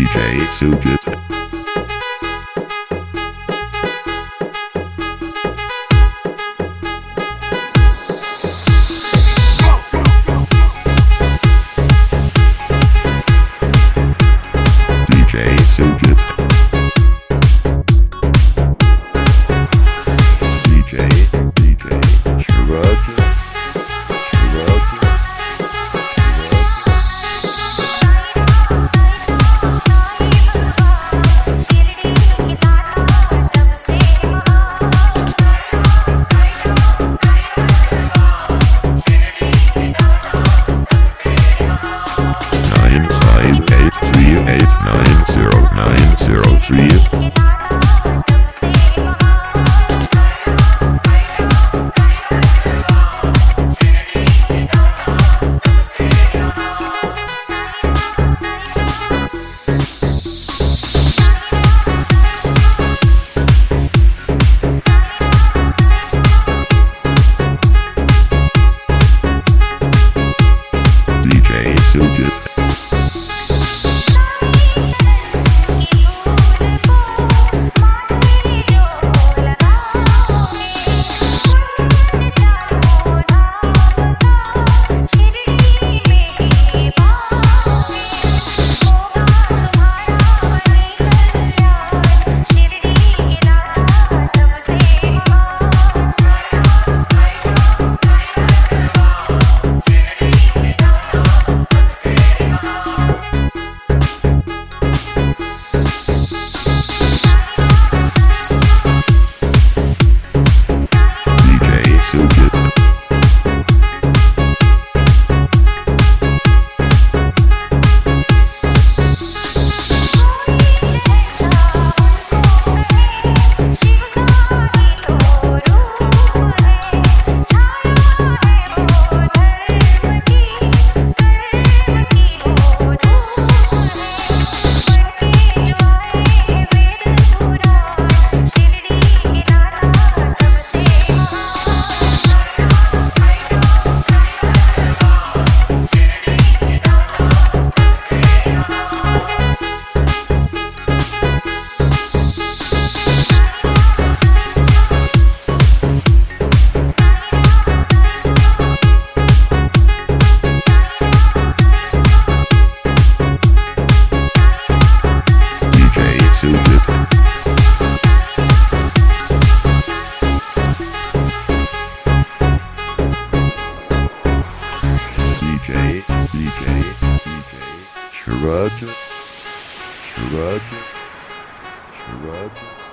DJ Sujit. DJ Sujit. DJ Sujit. DJ rock, rock, rock.